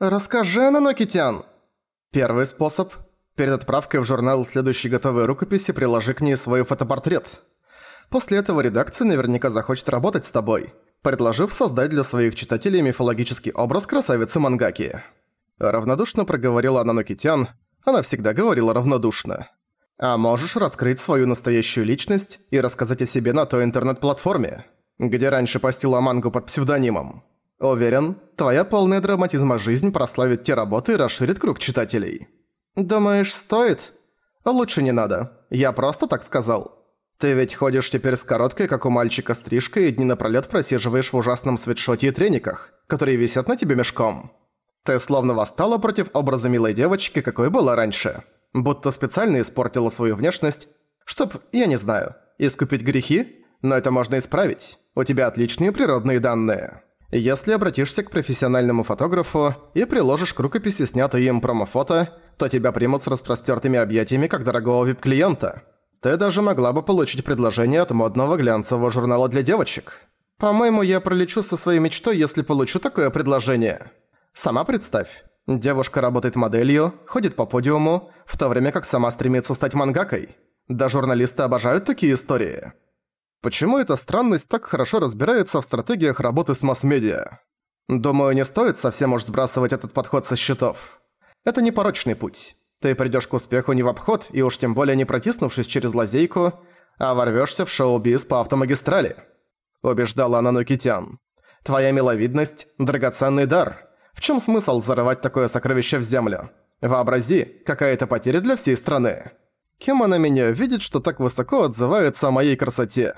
«Расскажи, Нанокитян!» Первый способ. Перед отправкой в журнал следующей готовой рукописи приложи к ней свой фотопортрет. После этого редакция наверняка захочет работать с тобой, предложив создать для своих читателей мифологический образ красавицы Мангаки. Равнодушно проговорила Нанокитян, она всегда говорила равнодушно. А можешь раскрыть свою настоящую личность и рассказать о себе на той интернет-платформе, где раньше постила мангу под псевдонимом. Уверен, твоя полная драматизма жизнь прославит те работы и расширит круг читателей. Думаешь, стоит? Лучше не надо. Я просто так сказал. Ты ведь ходишь теперь с короткой, как у мальчика, стрижкой и дни напролёт просиживаешь в ужасном свитшоте и трениках, которые висят на тебе мешком. Ты словно восстала против образа милой девочки, какой была раньше. Будто специально испортила свою внешность, чтоб, я не знаю, искупить грехи? Но это можно исправить. У тебя отличные природные данные. Если обратишься к профессиональному фотографу и приложишь к рукописи снятое им промофото, то тебя примут с распростертыми объятиями как дорогого вип-клиента. Ты даже могла бы получить предложение от модного глянцевого журнала для девочек. По-моему, я пролечу со своей мечтой, если получу такое предложение. Сама представь. Девушка работает моделью, ходит по подиуму, в то время как сама стремится стать мангакой. Да журналисты обожают такие истории. Почему эта странность так хорошо разбирается в стратегиях работы с масс-медиа? Думаю, не стоит совсем уж сбрасывать этот подход со счетов. Это не порочный путь. Ты придёшь к успеху не в обход, и уж тем более не протиснувшись через лазейку, а ворвёшься в шоу-биз по автомагистрали. Убеждала она Нукитян. Твоя миловидность – драгоценный дар. В чём смысл зарывать такое сокровище в землю? Вообрази, какая это потеря для всей страны. Кем она меня видит, что так высоко отзывается о моей красоте?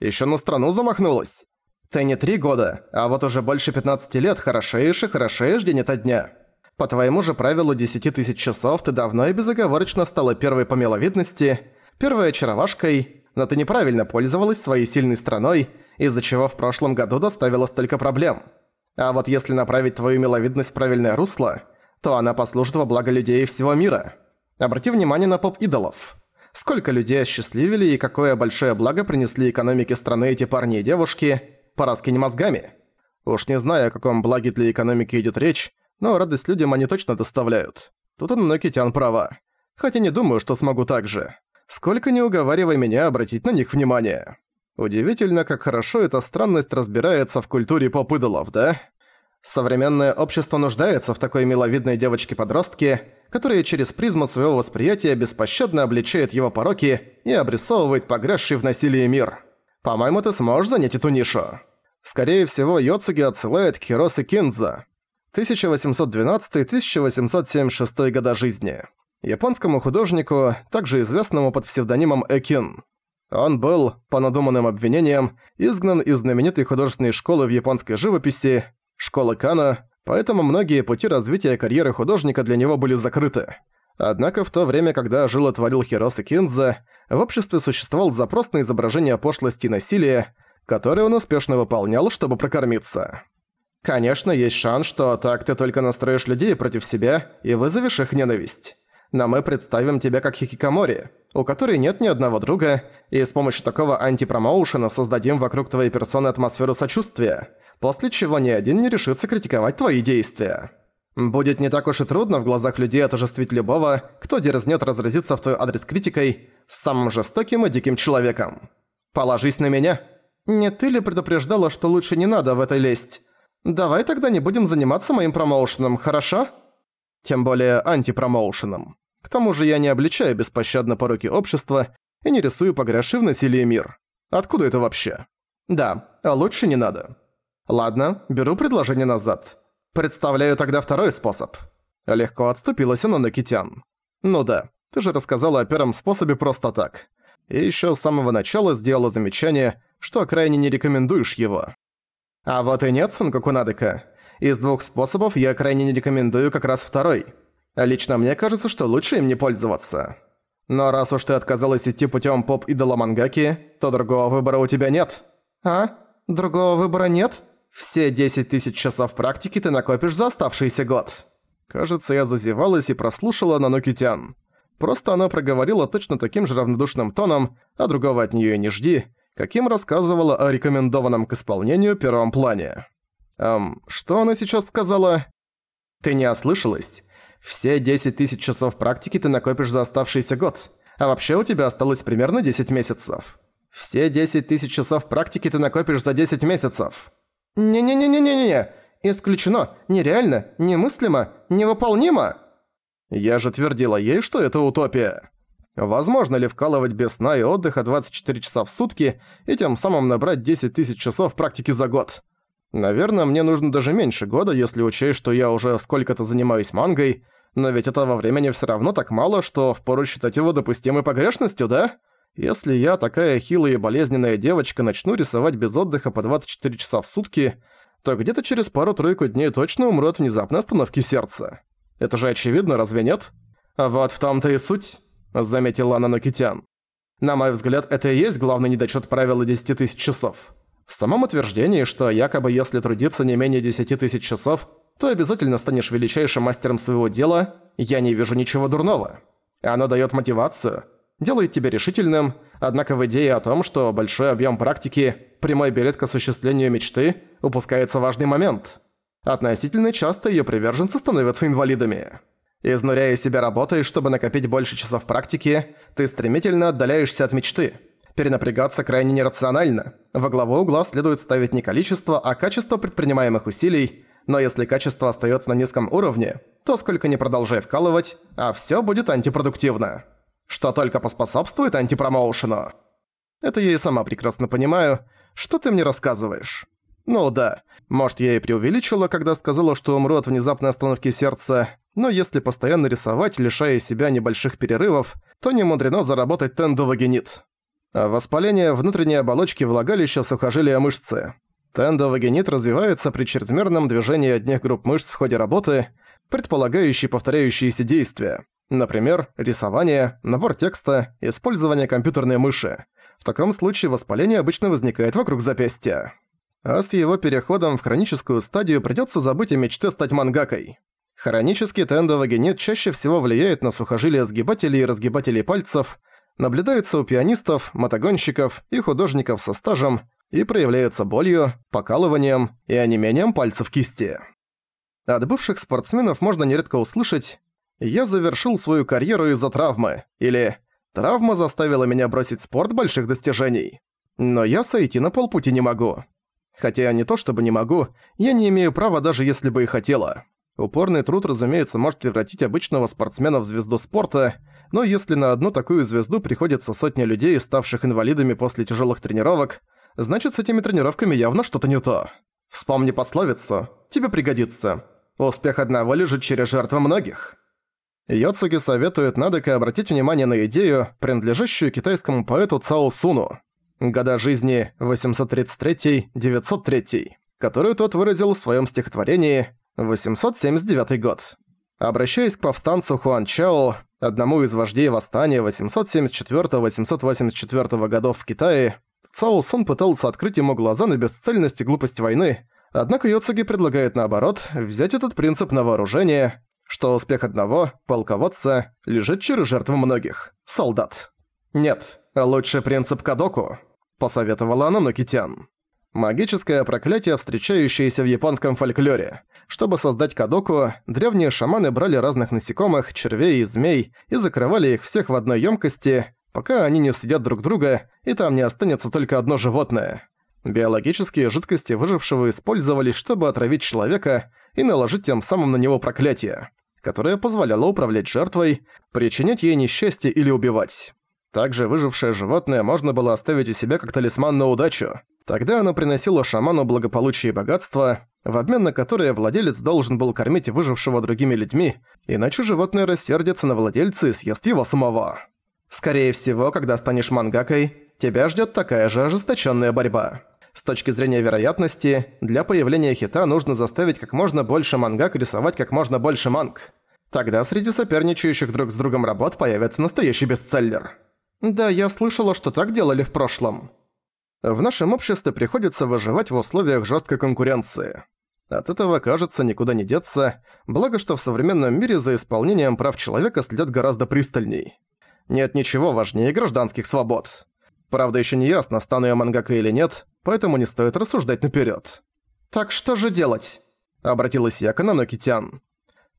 Ещё на страну замахнулась. Ты не три года, а вот уже больше 15 лет хорошеешь и хорошеешь день ото дня. По твоему же правилу 10 тысяч часов ты давно и безоговорочно стала первой по миловидности, первой очаровашкой, но ты неправильно пользовалась своей сильной страной, из-за чего в прошлом году доставила столько проблем. А вот если направить твою миловидность в правильное русло, то она послужит во благо людей всего мира. Обрати внимание на поп-идолов. Сколько людей осчастливили и какое большое благо принесли экономике страны эти парни и девушки, пораскинь мозгами. Уж не знаю, о каком благе для экономики идет речь, но радость людям они точно доставляют. Тут он Нокитян права. Хотя не думаю, что смогу так же. Сколько не уговаривай меня обратить на них внимание. Удивительно, как хорошо эта странность разбирается в культуре поп-идолов, да? Современное общество нуждается в такой миловидной девочке-подростке, которая через призму своего восприятия беспощадно обличает его пороки и обрисовывает погрязший в насилии мир. По-моему, ты сможешь занять эту нишу. Скорее всего, Йоцуги отсылает к Хиросе Кинза. 1812-1876 года жизни. Японскому художнику, также известному под псевдонимом Экин. Он был, по надуманным обвинениям, изгнан из знаменитой художественной школы в японской живописи, школы Кано, поэтому многие пути развития карьеры художника для него были закрыты. Однако в то время, когда жил и творил Хиросэ Киндзо, в обществе существовал запрос на изображение пошлости и насилия, который он успешно выполнял, чтобы прокормиться. Конечно, есть шанс, что так ты только настроишь людей против себя и вызовешь их ненависть. Но мы представим тебя как хикикомори, у которой нет ни одного друга, и с помощью такого антипромоушена создадим вокруг твоей персоны атмосферу сочувствия – после чего ни один не решится критиковать твои действия. Будет не так уж и трудно в глазах людей отожествить любого, кто дерзнет разразиться в твой адрес критикой с самым жестоким и диким человеком. Положись на меня. Не ты ли предупреждала, что лучше не надо в это лезть? Давай тогда не будем заниматься моим промоушеном, хорошо? Тем более антипромоушеном. К тому же я не обличаю беспощадно пороки общества и не рисую погрязший в насилии мир. Откуда это вообще? Да, а лучше не надо. Ладно, беру предложение назад. Представляю тогда второй способ. Легко отступилась она на Китян. Ну да, ты же рассказала о первом способе просто так. И ещё с самого начала сделала замечание, что крайне не рекомендуешь его. А вот и нет, Санкокунадека. Из двух способов я крайне не рекомендую как раз второй. Лично мне кажется, что лучше им не пользоваться. Но раз уж ты отказалась идти путём поп-идола мангаки, то другого выбора у тебя нет. А? Другого выбора нет? Все 10 тысяч часов практики ты накопишь за оставшийся год. Кажется, я зазевалась и прослушала Нанокитян. Просто она проговорила точно таким же равнодушным тоном, а другого от неё и не жди, каким рассказывала о рекомендованном к исполнению первом плане. Эм, что она сейчас сказала? Ты не ослышалась? Все 10 тысяч часов практики ты накопишь за оставшийся год, а вообще у тебя осталось примерно 10 месяцев. Все 10 тысяч часов практики ты накопишь за 10 месяцев. Не-не-не-не-не-не, исключено, нереально, немыслимо, невыполнимо. Я же твердила ей, что это утопия. Возможно ли вкалывать без сна и отдыха 24 часа в сутки и тем самым набрать 10 тысяч часов практики за год? Наверное, мне нужно даже меньше года, если учесть, что я уже сколько-то занимаюсь мангой, но ведь этого времени всё равно так мало, что впору считать его допустимой погрешностью, да? Если я, такая хилая и болезненная девочка, начну рисовать без отдыха по 24 часа в сутки, то где-то через пару-тройку дней точно умру от внезапной остановки сердца. Это же очевидно, разве нет? А вот в том-то и суть, заметила Нанокитян. На мой взгляд, это и есть главный недочёт правила 10 тысяч часов. В самом утверждении, что якобы если трудиться не менее 10 тысяч часов, то обязательно станешь величайшим мастером своего дела, я не вижу ничего дурного. Оно даёт мотивацию, делает тебя решительным, однако в идее о том, что большой объём практики – прямой билет к осуществлению мечты, упускается важный момент. Относительно часто её приверженцы становятся инвалидами. Изнуряя себя работой, чтобы накопить больше часов практики, ты стремительно отдаляешься от мечты – Перенапрягаться крайне нерационально. Во главу угла следует ставить не количество, а качество предпринимаемых усилий, но если качество остается на низком уровне, то сколько не продолжай вкалывать, а все будет антипродуктивно. Что только поспособствует антипромоушену. Это я и сама прекрасно понимаю. Что ты мне рассказываешь? Ну да, может я и преувеличила, когда сказала, что умру от внезапной остановки сердца, но если постоянно рисовать, лишая себя небольших перерывов, то не мудрено заработать тендовагенит. Воспаление внутренней оболочки влагалища сухожилия мышцы. Тендовагенит развивается при чрезмерном движении одних групп мышц в ходе работы, предполагающей повторяющиеся действия. Например, рисование, набор текста, использование компьютерной мыши. В таком случае воспаление обычно возникает вокруг запястья. А с его переходом в хроническую стадию придётся забыть о мечте стать мангакой. Хронический тендовагенит чаще всего влияет на сухожилия сгибателей и разгибателей пальцев, наблюдается у пианистов, мотогонщиков и художников со стажем и проявляется болью, покалыванием и онемением пальцев кисти. От бывших спортсменов можно нередко услышать «Я завершил свою карьеру из-за травмы» или «Травма заставила меня бросить спорт больших достижений». Но я сойти на полпути не могу. Хотя не то чтобы не могу, я не имею права даже если бы и хотела. Упорный труд, разумеется, может превратить обычного спортсмена в звезду спорта, но если на одну такую звезду приходится сотня людей, ставших инвалидами после тяжелых тренировок, значит с этими тренировками явно что-то не то. Вспомни пословицу «Тебе пригодится». Успех одного лежит через жертвы многих. Йоцуги советует Надека обратить внимание на идею, принадлежащую китайскому поэту Цао Суну. Года жизни 833-903, которую тот выразил в своем стихотворении 879 год. Обращаясь к повстанцу Хуан Чао, одному из вождей восстания 874-884 годов в Китае, Цао Сун пытался открыть ему глаза на бесцельность и глупость войны, однако Йоцуги предлагает наоборот взять этот принцип на вооружение, что успех одного, полководца, лежит через жертву многих, солдат. «Нет, лучше принцип Кадоку», – посоветовала она Нокитян. Магическое проклятие, встречающееся в японском фольклоре – чтобы создать кадоку, древние шаманы брали разных насекомых, червей и змей и закрывали их всех в одной емкости, пока они не съедят друг друга, и там не останется только одно животное. Биологические жидкости выжившего использовались, чтобы отравить человека и наложить тем самым на него проклятие, которое позволяло управлять жертвой, причинять ей несчастье или убивать. Также выжившее животное можно было оставить у себя как талисман на удачу. Тогда оно приносило шаману благополучие и богатство, в обмен на которое владелец должен был кормить выжившего другими людьми, иначе животное рассердится на владельца и съест его самого. Скорее всего, когда станешь мангакой, тебя ждет такая же ожесточенная борьба. С точки зрения вероятности, для появления хита нужно заставить как можно больше мангак рисовать как можно больше манг. Тогда среди соперничающих друг с другом работ появится настоящий бестселлер. Да, я слышала, что так делали в прошлом. В нашем обществе приходится выживать в условиях жесткой конкуренции. От этого, кажется, никуда не деться, благо что в современном мире за исполнением прав человека следят гораздо пристальней. Нет ничего важнее гражданских свобод. Правда, еще не ясно, стану я мангака или нет, поэтому не стоит рассуждать наперед. «Так что же делать?» – обратилась я к Нанокитян.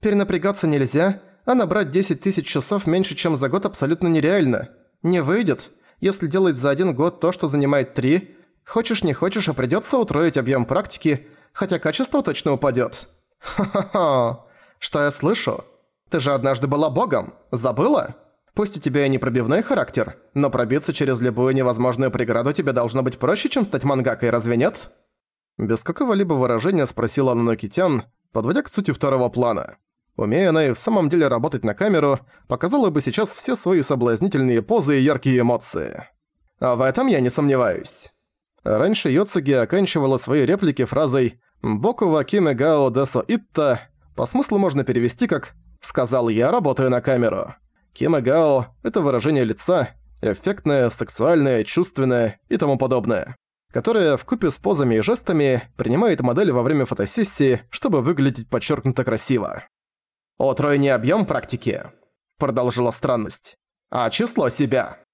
Перенапрягаться нельзя, а набрать 10 тысяч часов меньше, чем за год абсолютно нереально. Не выйдет. Если делать за один год то, что занимает три, хочешь не хочешь, а придётся утроить объем практики, хотя качество точно упадёт. Ха-ха-ха. Что я слышу? Ты же однажды была богом. Забыла? Пусть у тебя и не пробивной характер, но пробиться через любую невозможную преграду тебе должно быть проще, чем стать мангакой, разве нет? Без какого-либо выражения спросила Нанокитян, подводя к сути второго плана. Умея она и в самом деле работать на камеру, показала бы сейчас все свои соблазнительные позы и яркие эмоции. А в этом я не сомневаюсь. Раньше Йоцуги оканчивала свои реплики фразой «Боку ва киме гао десо итта», по смыслу можно перевести как «сказал я, работаю на камеру». Киме гао – это выражение лица, эффектное, сексуальное, чувственное и тому подобное, которое вкупе с позами и жестами принимает модель во время фотосессии, чтобы выглядеть подчеркнуто красиво. «Утрой не объем практики», — продолжила странность, — «а число себя».